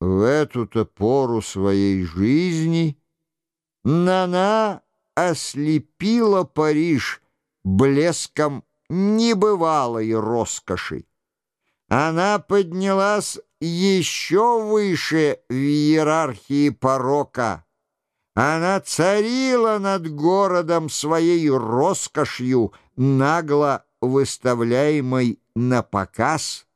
В эту-то пору своей жизни Нана ослепила Париж блеском небывалой роскоши. Она поднялась еще выше в иерархии порока. Она царила над городом своей роскошью, нагло выставляемой на показ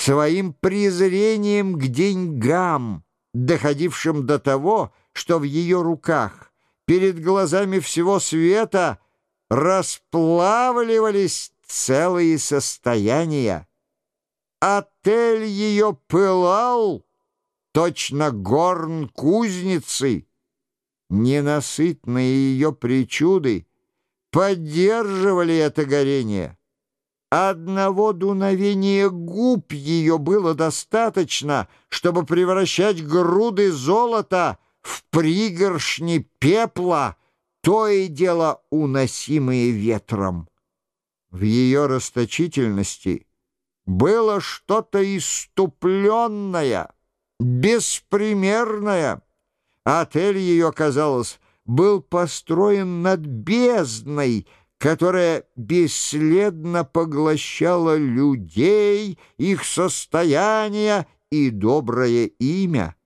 своим презрением к деньгам, доходившим до того, что в ее руках перед глазами всего света расплавливались целые состояния. Отель ее пылал, точно горн кузницы. Ненасытные ее причуды поддерживали это горение. Одного дуновения губ ее было достаточно, чтобы превращать груды золота в пригоршни пепла, то и дело уносимые ветром. В ее расточительности было что-то иступленное, беспримерное. Отель ее, казалось, был построен над бездной — которая бесследно поглощала людей, их состояние и доброе имя.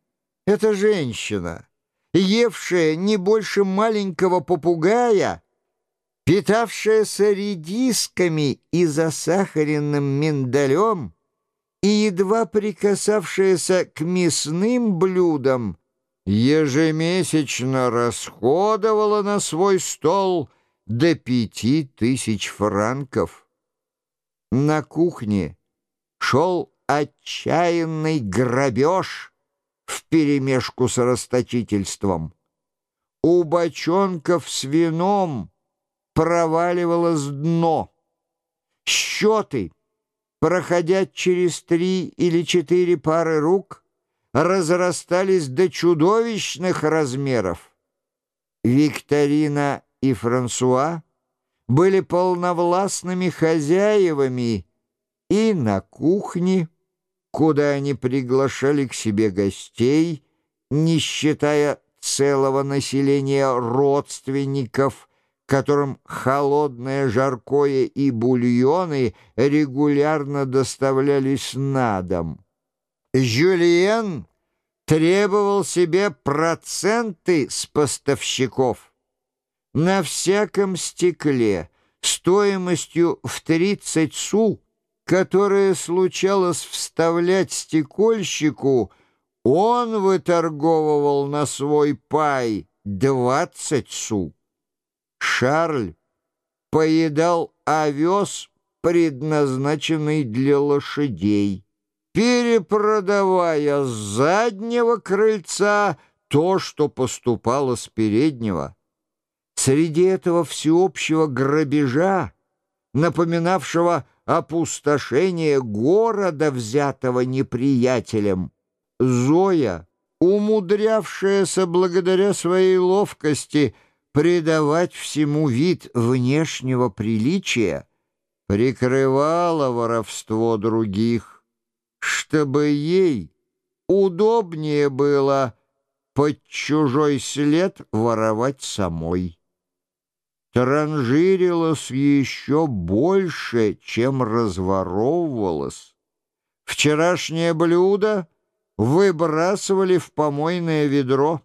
Эта женщина, евшая не больше маленького попугая, питавшаяся редисками и засахаренным миндалем и едва прикасавшаяся к мясным блюдам, ежемесячно расходовала на свой стол – до пяти тысяч франков. На кухне шел отчаянный грабеж вперемешку с расточительством. У бочонков с вином проваливалось дно. Счеты, проходя через три или четыре пары рук, разрастались до чудовищных размеров. Викторина и Франсуа были полновластными хозяевами и на кухне, куда они приглашали к себе гостей, не считая целого населения родственников, которым холодное жаркое и бульоны регулярно доставлялись на дом. Жюльен требовал себе проценты с поставщиков на всяком стекле стоимостью в 30 су, которое случалось вставлять стекольщику, он выторговывал на свой пай 20 су. Шарль поедал овес, предназначенный для лошадей, перепродавая с заднего крыльца то, что поступало с переднего. Среди этого всеобщего грабежа, напоминавшего опустошение города, взятого неприятелем, Зоя, умудрявшаяся благодаря своей ловкости придавать всему вид внешнего приличия, прикрывала воровство других, чтобы ей удобнее было под чужой след воровать самой транжирилось еще больше, чем разворовывалось. Вчерашнее блюдо выбрасывали в помойное ведро.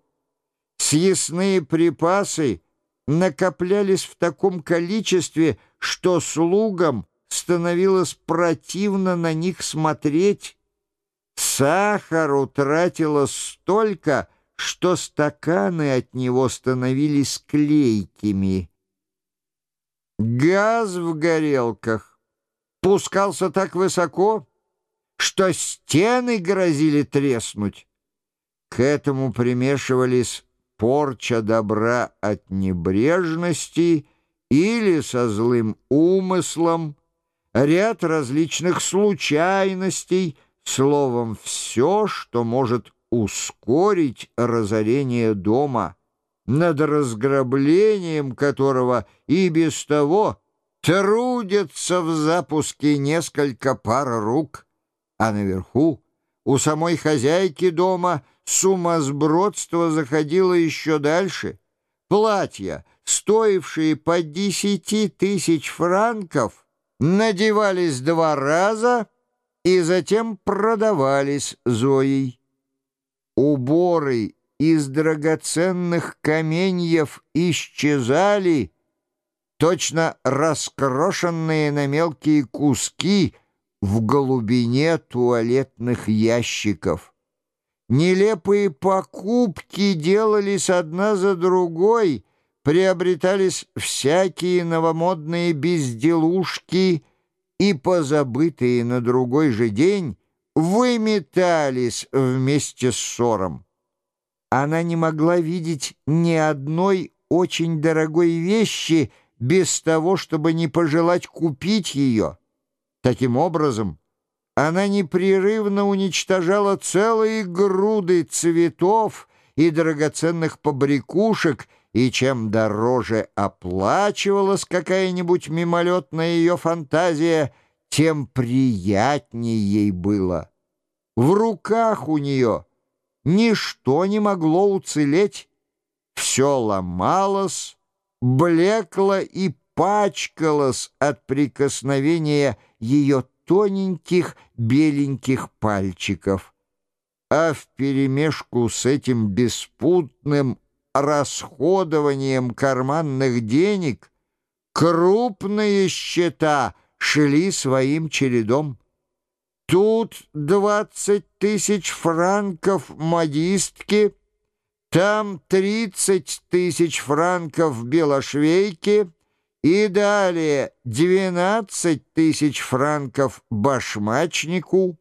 Съестные припасы накоплялись в таком количестве, что слугам становилось противно на них смотреть. Сахару тратилось столько, что стаканы от него становились клейкими. Газ в горелках. Пускался так высоко, что стены грозили треснуть. К этому примешивались порча добра от небрежности или со злым умыслом, ряд различных случайностей, словом, все, что может ускорить разорение дома — над разграблением которого и без того трудятся в запуске несколько пар рук, а наверху У самой хозяйки дома сумасбродство заходило еще дальше. Платья, стоившие по десяти тысяч франков, надевались два раза и затем продавались Зоей. Уборы из драгоценных каменьев исчезали, точно раскрошенные на мелкие куски в глубине туалетных ящиков. Нелепые покупки делались одна за другой, приобретались всякие новомодные безделушки и, позабытые на другой же день, выметались вместе с ссором. Она не могла видеть ни одной очень дорогой вещи без того, чтобы не пожелать купить ее. Таким образом, она непрерывно уничтожала целые груды цветов и драгоценных побрякушек, и чем дороже оплачивалась какая-нибудь мимолетная ее фантазия, тем приятнее ей было. В руках у нее ничто не могло уцелеть, все ломалось, блекло и пачкалось от прикосновения ее тоненьких беленьких пальчиков. А вперемешку с этим беспутным расходованием карманных денег крупные счета шли своим чередом. Тут двадцать тысяч франков модистки, там тридцать тысяч франков белошвейки — и далее 12 тысяч франков башмачнику,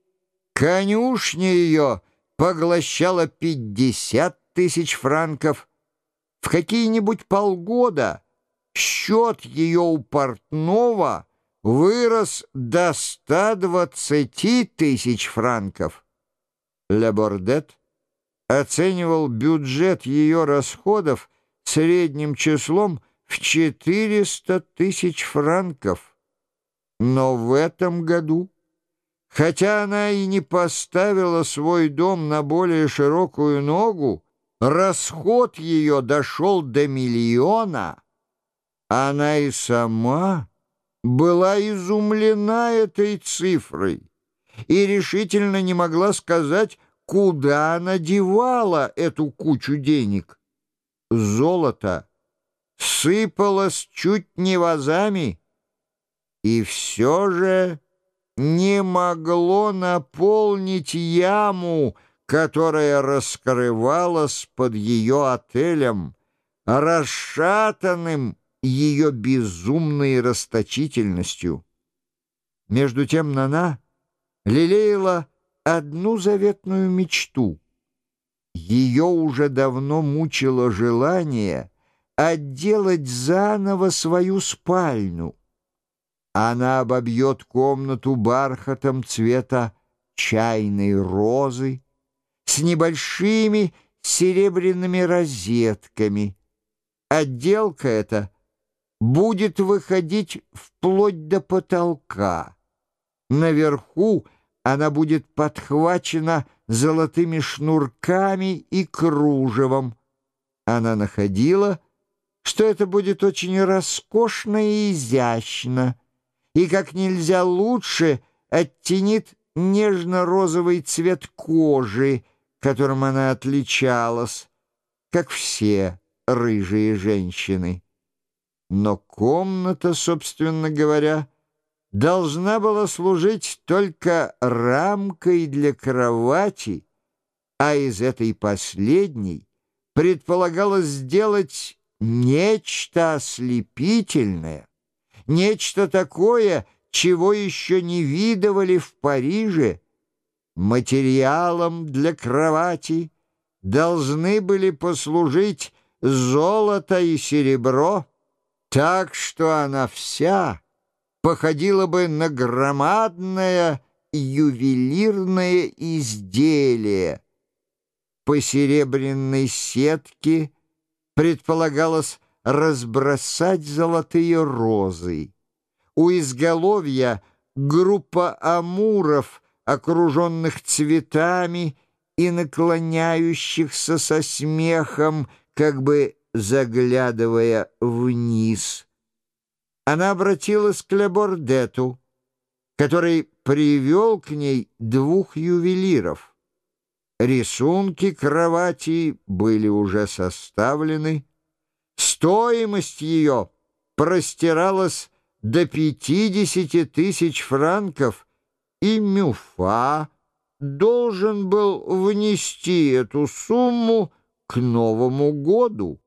конюшня ее поглощала 50 тысяч франков. В какие-нибудь полгода счет ее у портного вырос до 120 тысяч франков. Лебордет оценивал бюджет ее расходов средним числом в 400 тысяч франков. Но в этом году, хотя она и не поставила свой дом на более широкую ногу, расход ее дошел до миллиона, она и сама была изумлена этой цифрой и решительно не могла сказать, куда она девала эту кучу денег. Золото — сыпалось чуть не вазами, и все же не могло наполнить яму, которая раскрывалась под ее отелем, расшатанным ее безумной расточительностью. Между тем Нана лелеяла одну заветную мечту. Ее уже давно мучило желание — отделать заново свою спальню. Она обобьет комнату бархатом цвета чайной розы с небольшими серебряными розетками. Отделка эта будет выходить вплоть до потолка. Наверху она будет подхвачена золотыми шнурками и кружевом. Она находила что это будет очень роскошно и изящно, и как нельзя лучше оттенит нежно-розовый цвет кожи, которым она отличалась, как все рыжие женщины. Но комната, собственно говоря, должна была служить только рамкой для кровати, а из этой последней предполагалось сделать нечто ослепительное, нечто такое, чего еще не видывали в Париже. Материалом для кровати должны были послужить золото и серебро, так что она вся походила бы на громадное ювелирное изделие. По серебряной сетке — предполагалось разбросать золотые розы. У изголовья группа амуров окруженных цветами и наклоняющихся со смехом, как бы заглядывая вниз. Она обратилась к Лебордету, который привел к ней двух ювелиров. Рисунки кровати были уже составлены. Стоимость ее простиралась до пятидесяти тысяч франков, и Мюфа должен был внести эту сумму к Новому году.